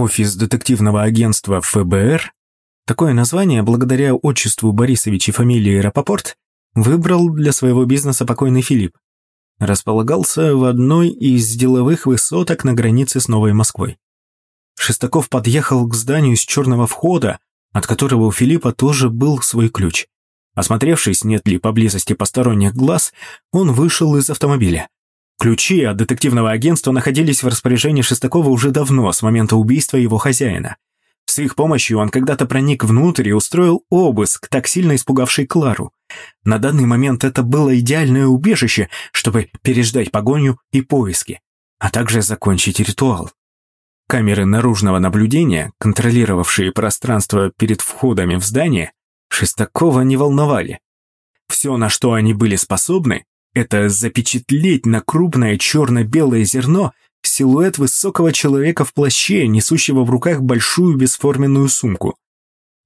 Офис детективного агентства ФБР, такое название, благодаря отчеству Борисович и фамилии Рапопорт, выбрал для своего бизнеса покойный Филипп. Располагался в одной из деловых высоток на границе с Новой Москвой. Шестаков подъехал к зданию с черного входа, от которого у Филиппа тоже был свой ключ. Осмотревшись, нет ли поблизости посторонних глаз, он вышел из автомобиля. Ключи от детективного агентства находились в распоряжении Шестакова уже давно, с момента убийства его хозяина. С их помощью он когда-то проник внутрь и устроил обыск, так сильно испугавший Клару. На данный момент это было идеальное убежище, чтобы переждать погоню и поиски, а также закончить ритуал. Камеры наружного наблюдения, контролировавшие пространство перед входами в здание, Шестакова не волновали. Все, на что они были способны, это запечатлеть на крупное черно-белое зерно силуэт высокого человека в плаще, несущего в руках большую бесформенную сумку.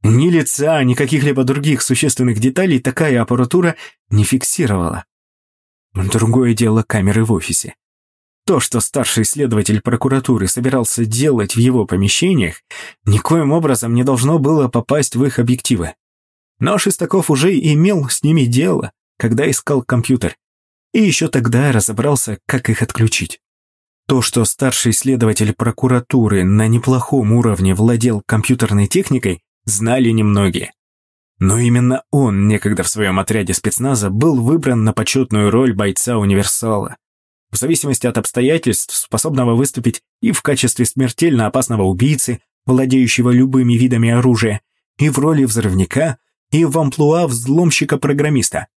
Ни лица, ни каких-либо других существенных деталей такая аппаратура не фиксировала. Другое дело камеры в офисе. То, что старший следователь прокуратуры собирался делать в его помещениях, никоим образом не должно было попасть в их объективы. Но Шестаков уже имел с ними дело, когда искал компьютер. И еще тогда разобрался, как их отключить. То, что старший следователь прокуратуры на неплохом уровне владел компьютерной техникой, знали немногие. Но именно он некогда в своем отряде спецназа был выбран на почетную роль бойца-универсала. В зависимости от обстоятельств, способного выступить и в качестве смертельно опасного убийцы, владеющего любыми видами оружия, и в роли взрывника, и в амплуа взломщика-программиста.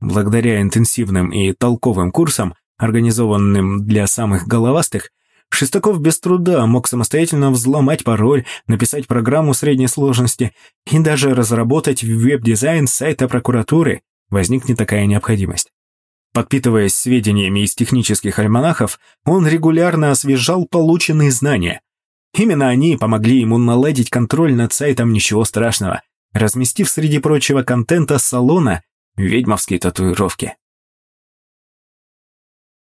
Благодаря интенсивным и толковым курсам организованным для самых головастых, Шестаков без труда мог самостоятельно взломать пароль, написать программу средней сложности и даже разработать веб-дизайн сайта прокуратуры, возникнет такая необходимость. Подпитываясь сведениями из технических альманахов, он регулярно освежал полученные знания. Именно они помогли ему наладить контроль над сайтом «Ничего страшного», разместив среди прочего контента салона ведьмовские татуировки.